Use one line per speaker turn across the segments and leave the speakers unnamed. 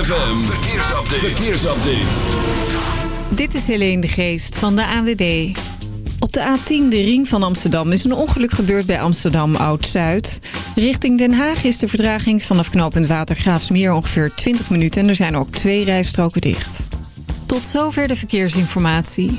ZFM, verkeersupdate. verkeersupdate.
Dit is Helene de Geest van de AWB. Op de A10, de ring van Amsterdam, is een ongeluk gebeurd bij Amsterdam Oud-Zuid. Richting Den Haag is de verdraging vanaf knooppunt Watergraafsmeer ongeveer 20 minuten... en er zijn ook twee rijstroken dicht. Tot zover de verkeersinformatie.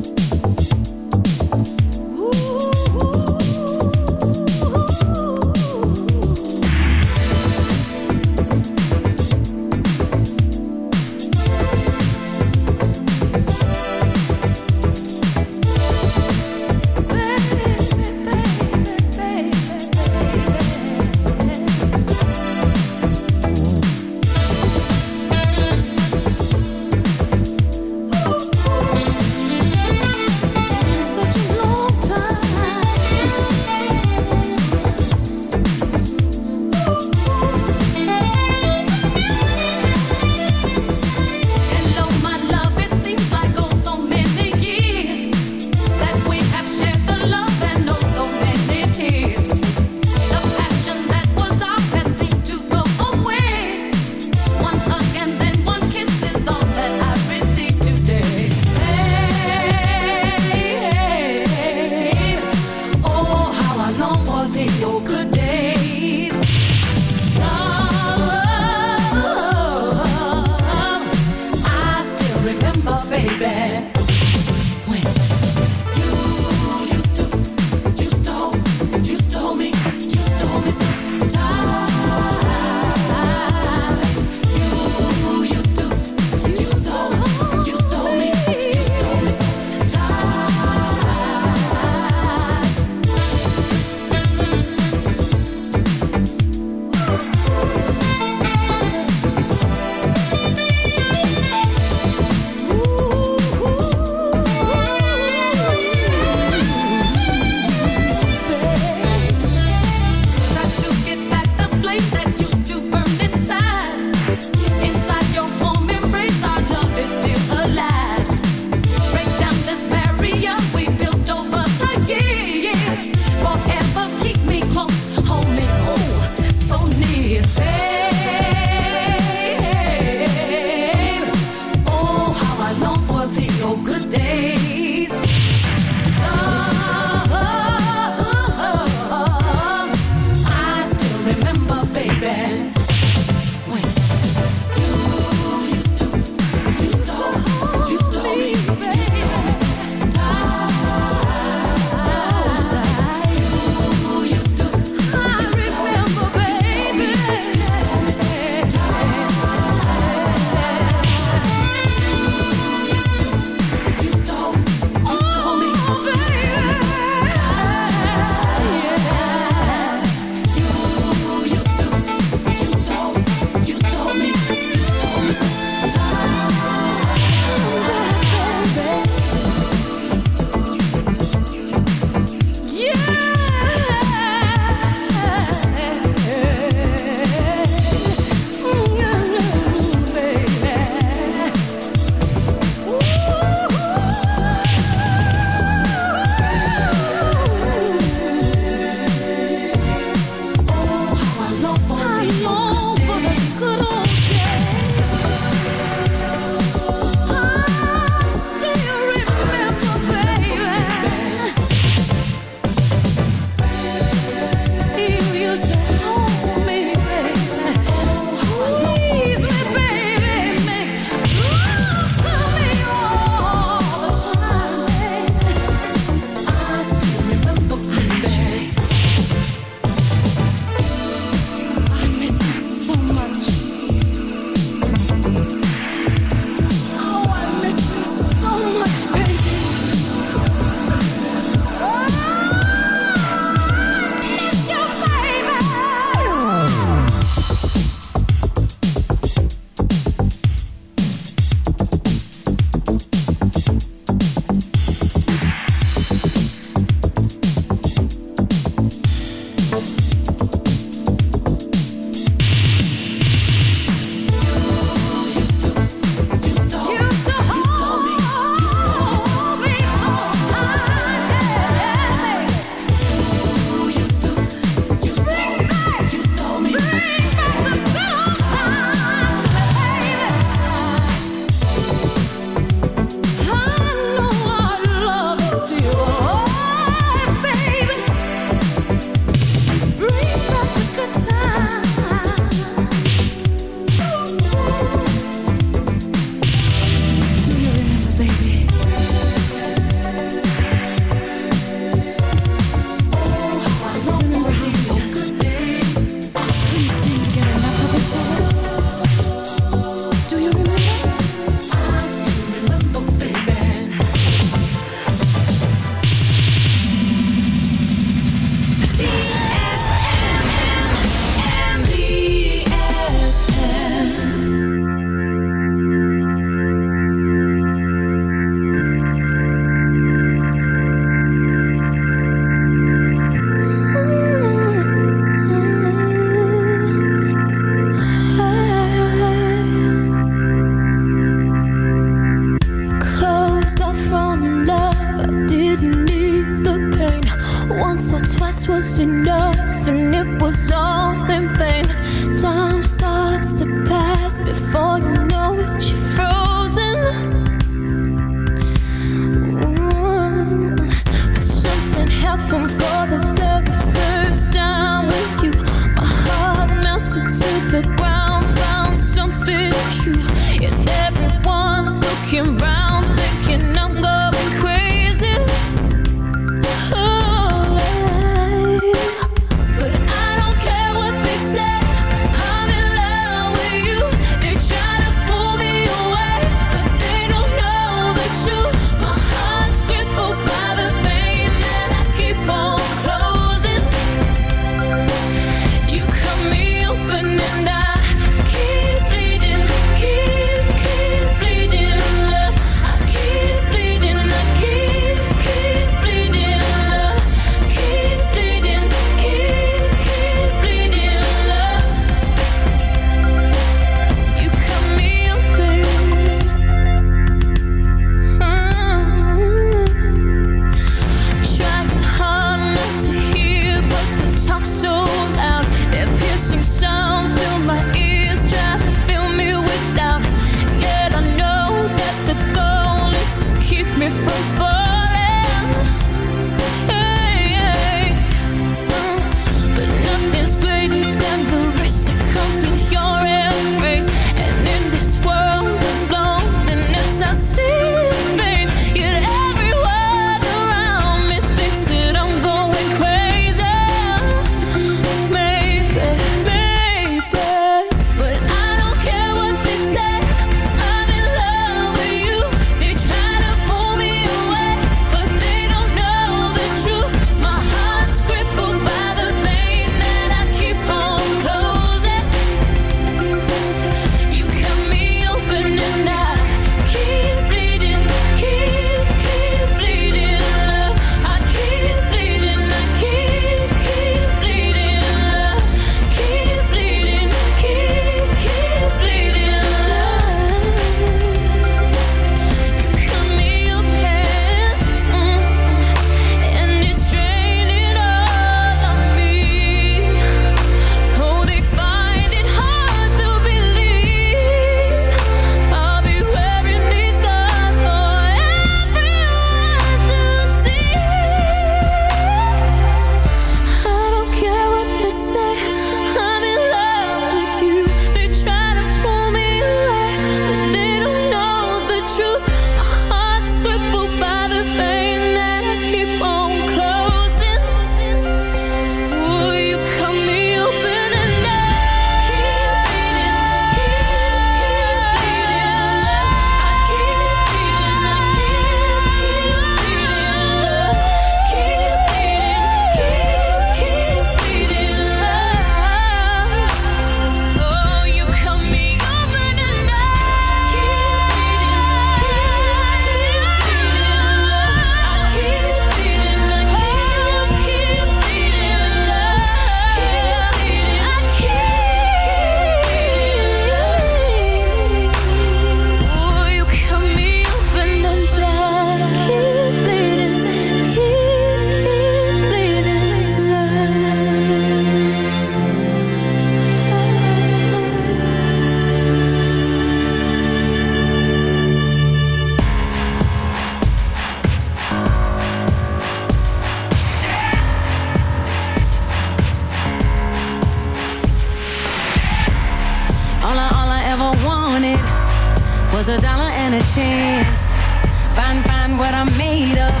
Find,
find what I'm made of.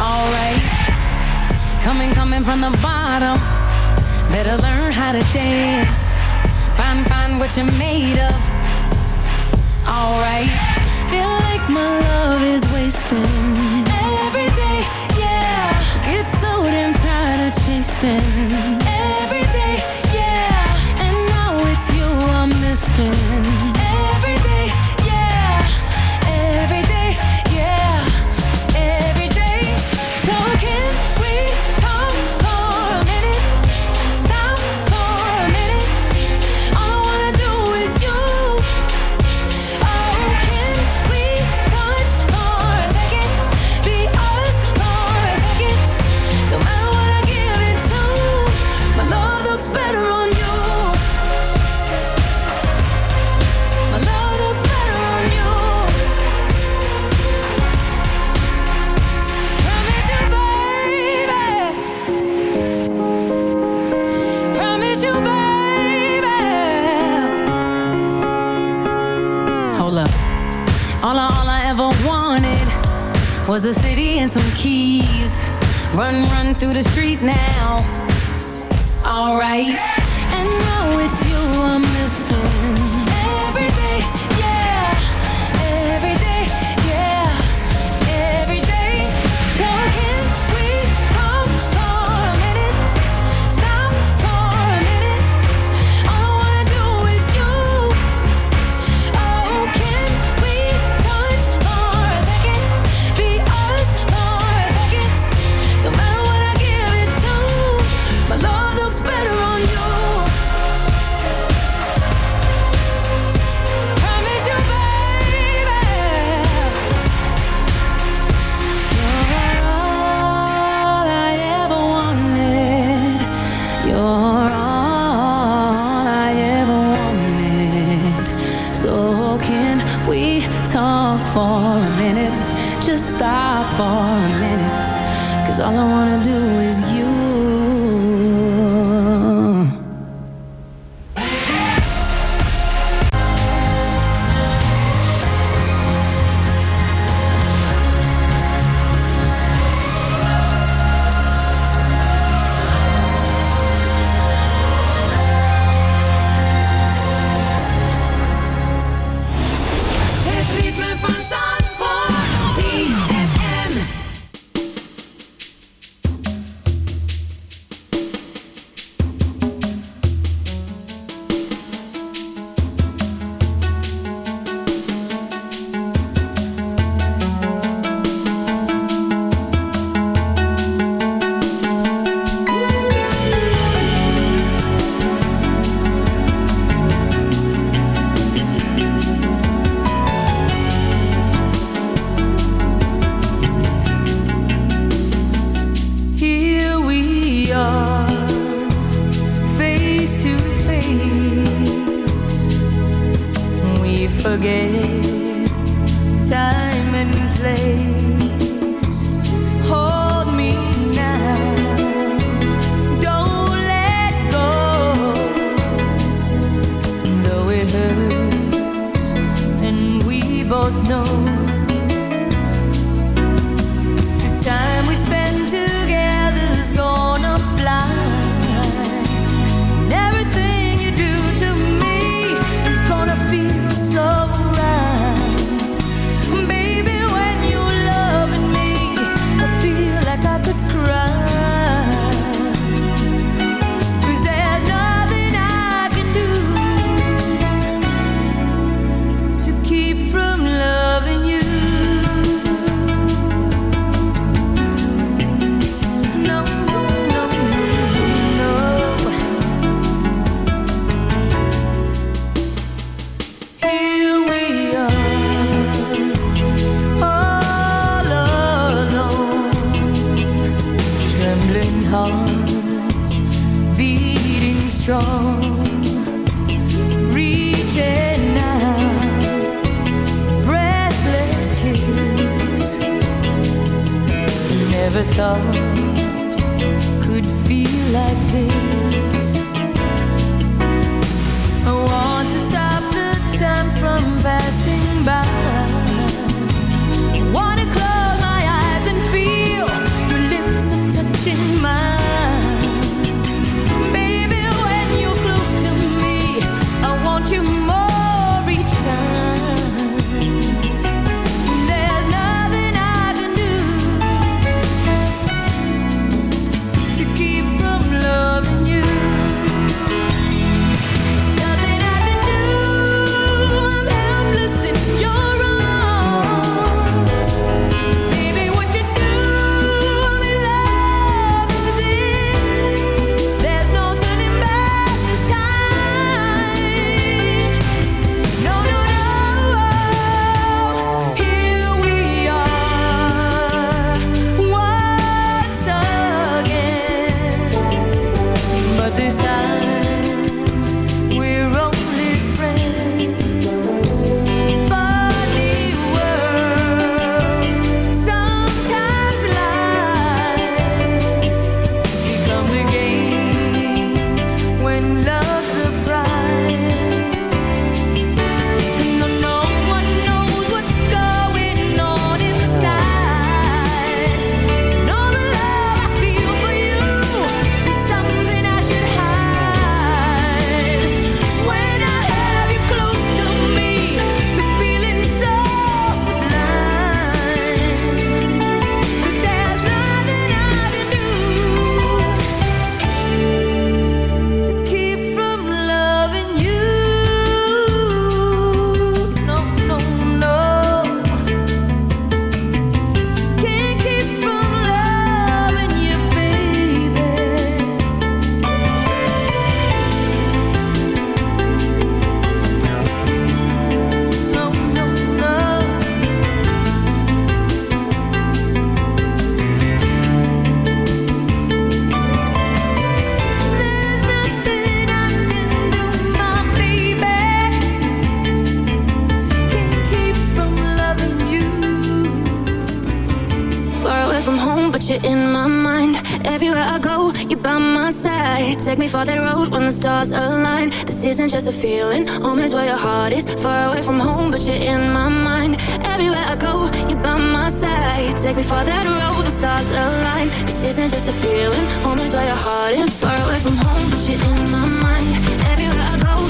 Alright. Coming, coming from the bottom. Better learn how to dance. Find, find what you're made of. Alright. Feel like my love is wasting. Every day, yeah. Get so damn tired of chasing. Every day, yeah. And now it's you I'm missing.
keys. Run, run through the street now. Alright. both know
take me far that road the stars align This isn't just a feeling Home is where your heart is Far away from home. But you're in my mind. Everywhere I go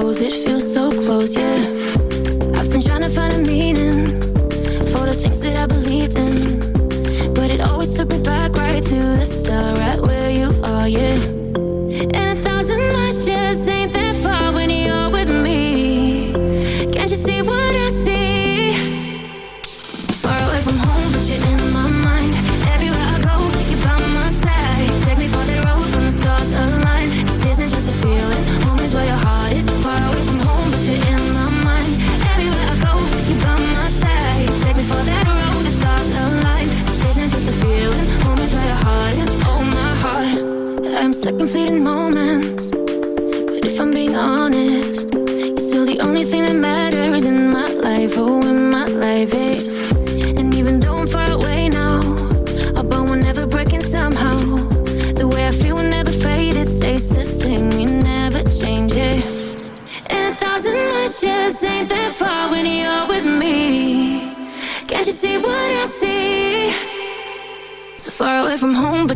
close it feels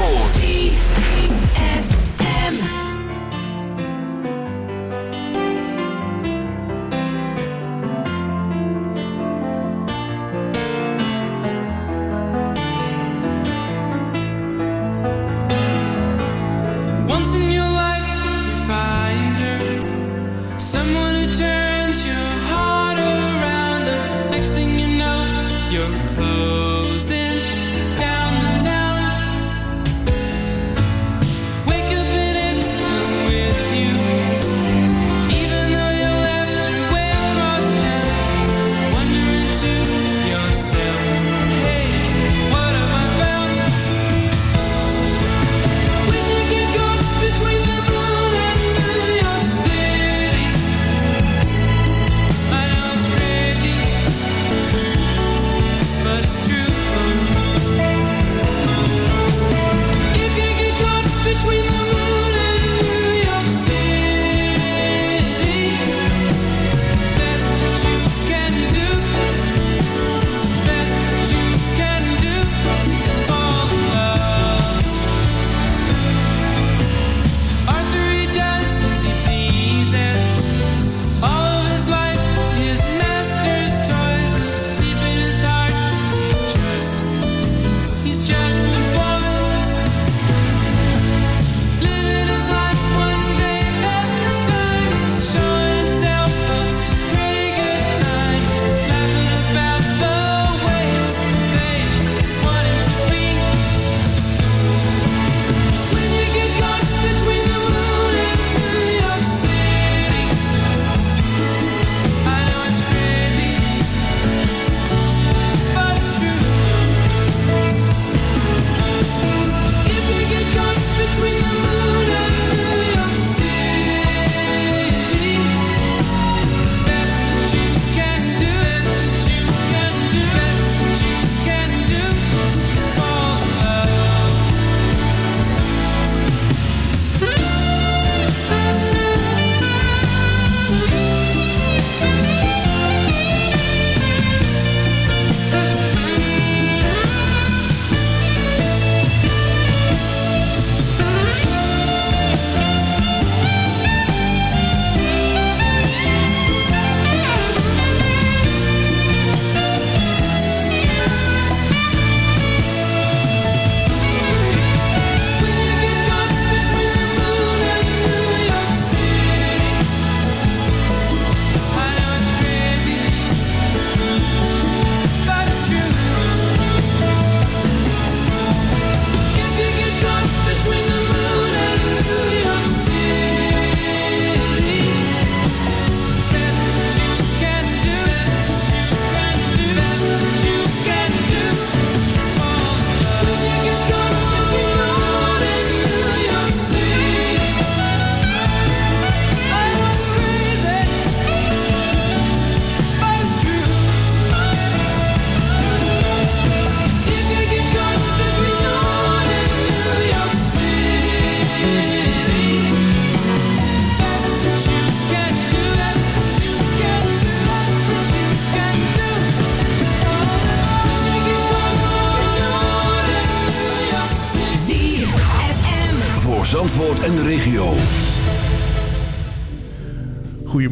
Four.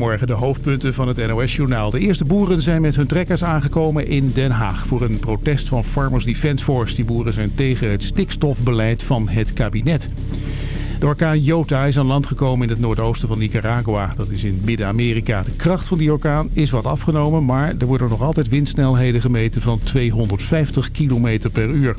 De
hoofdpunten van het NOS-journaal. De eerste boeren zijn met hun trekkers aangekomen in Den Haag... voor een protest van Farmers Defence Force. Die boeren zijn tegen het stikstofbeleid van het kabinet. De orkaan Jota is aan land gekomen in het noordoosten van Nicaragua. Dat is in Midden-Amerika. De kracht van die orkaan is wat afgenomen... maar er worden nog altijd windsnelheden gemeten van 250 km per uur.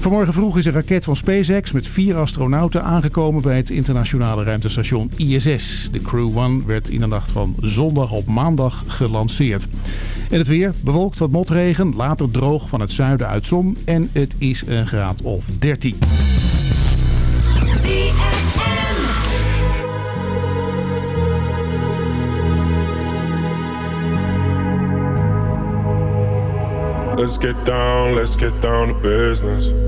Vanmorgen vroeg is een raket van SpaceX met vier astronauten aangekomen bij het internationale ruimtestation ISS. De Crew One werd in de nacht van zondag op maandag gelanceerd. En het weer bewolkt wat motregen, later droog van het zuiden uit zon en het is een graad of 13.
Let's get down, let's get down to business.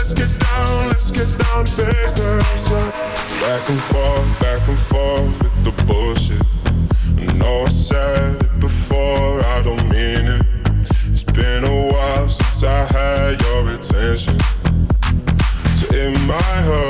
Let's get down, let's get down to business. Back and forth, back and forth with the bullshit. I know I said it before, I don't mean it. It's been a while since I had your attention. So it might hurt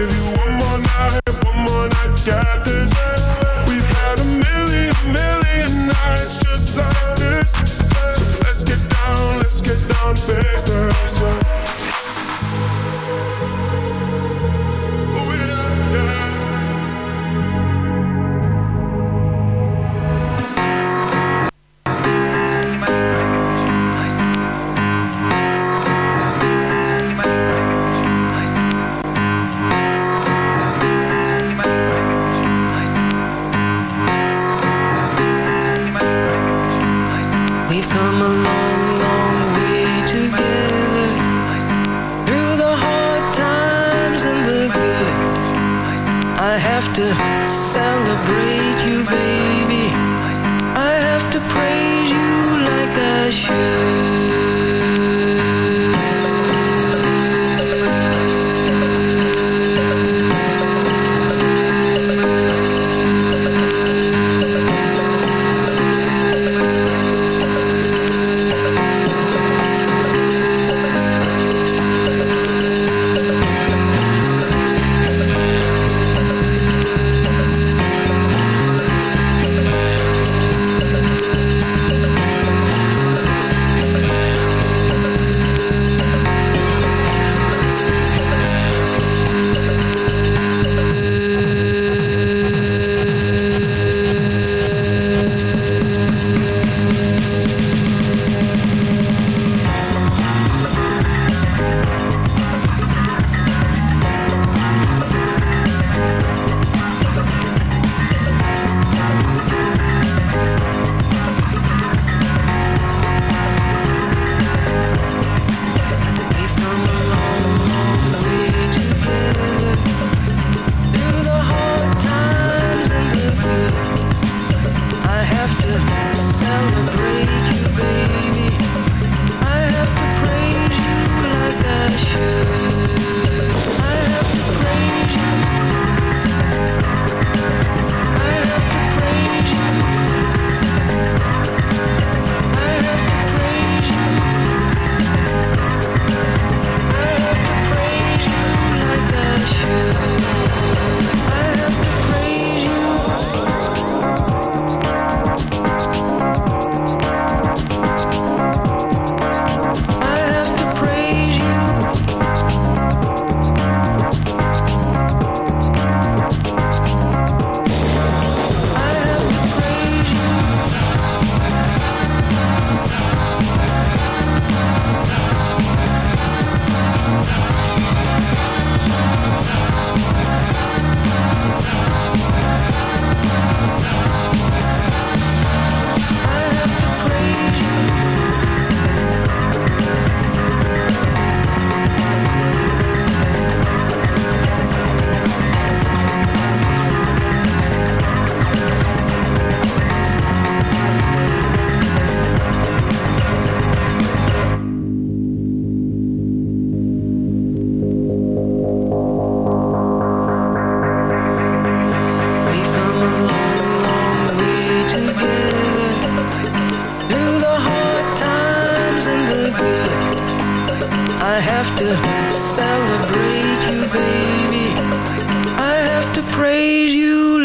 Give you one more night, one more night get this. We've had a million, million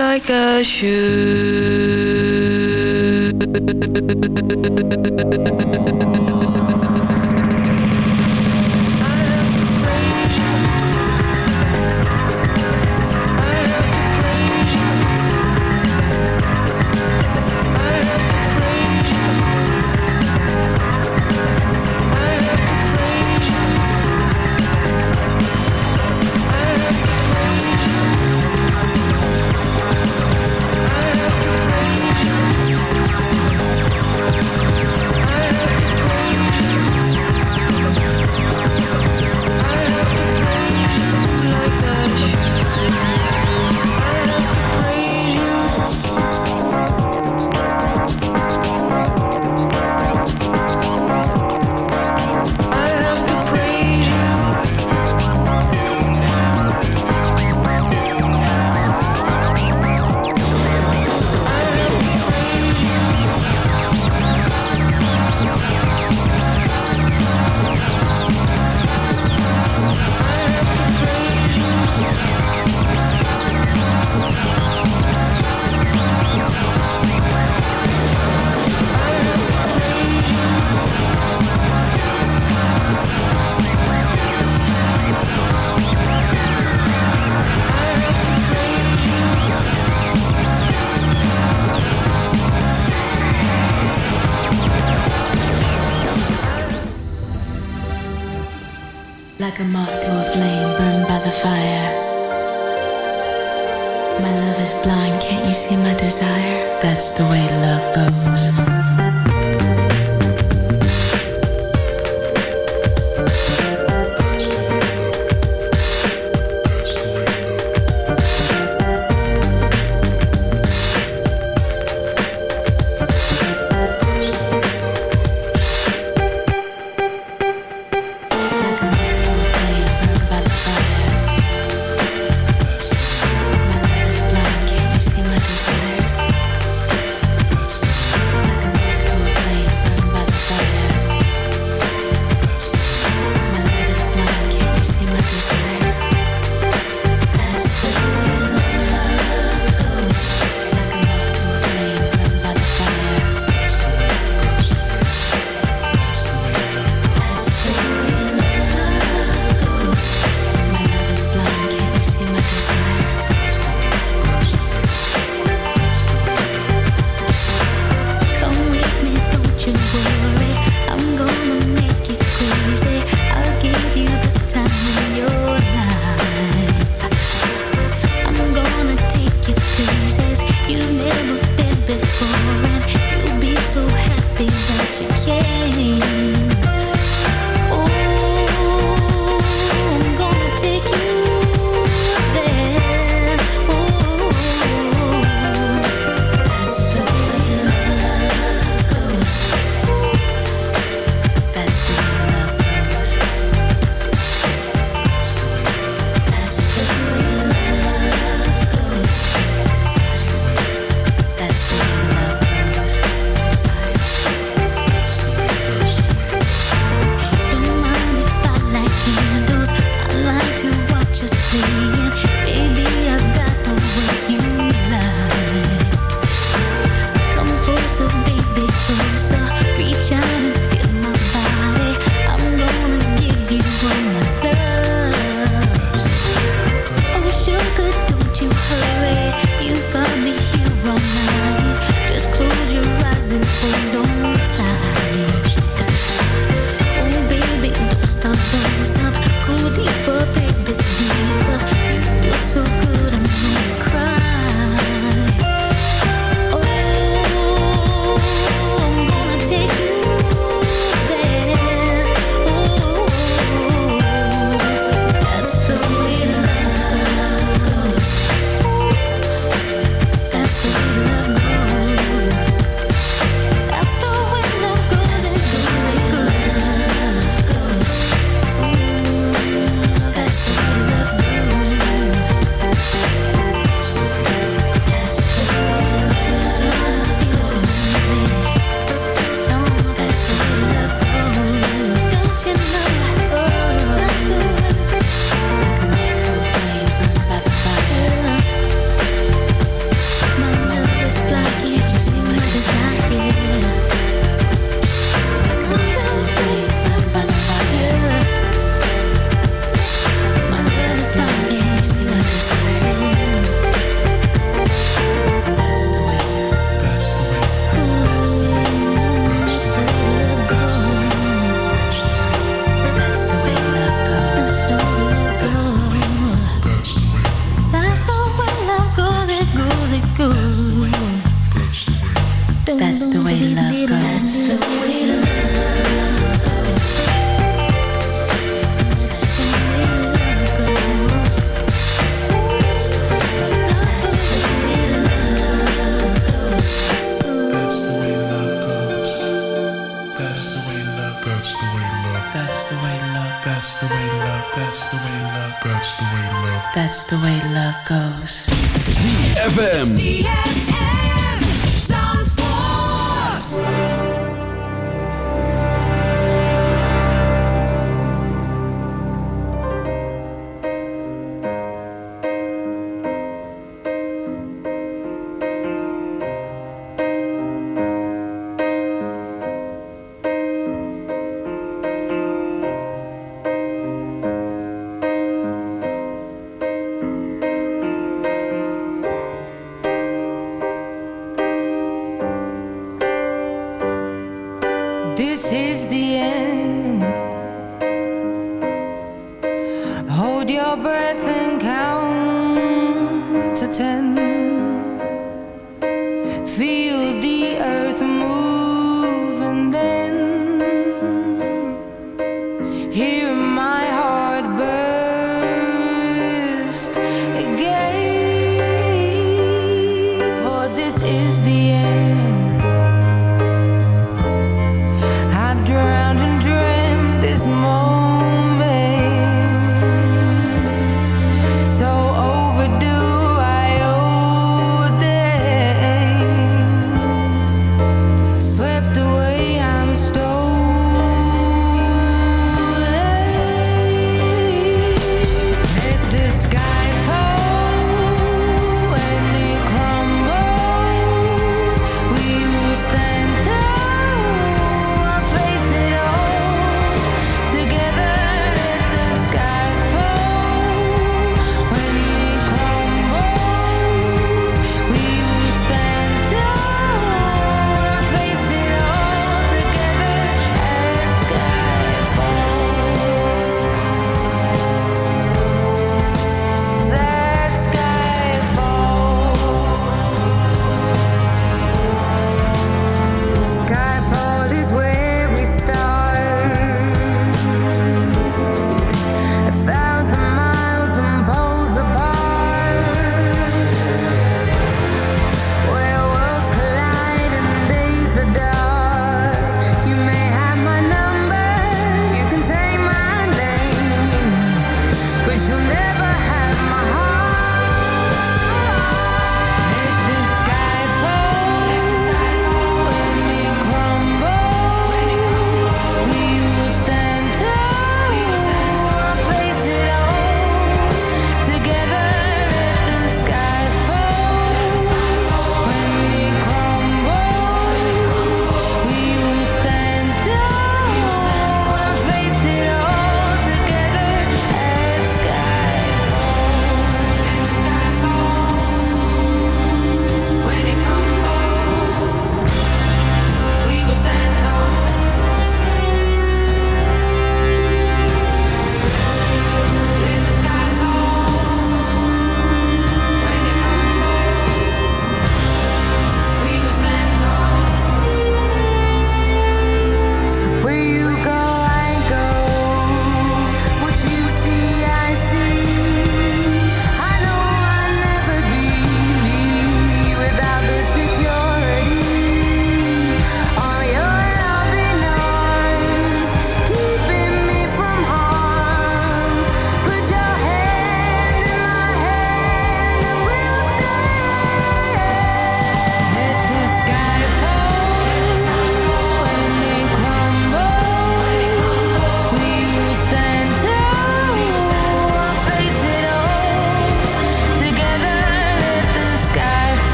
like
I should.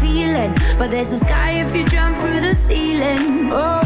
feeling. But there's a sky if you jump through the ceiling. Oh.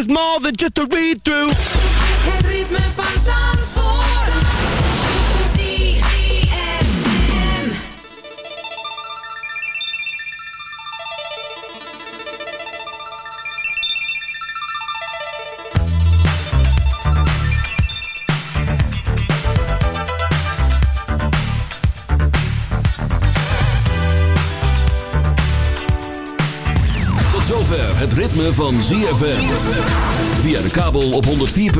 is
more than just a read through.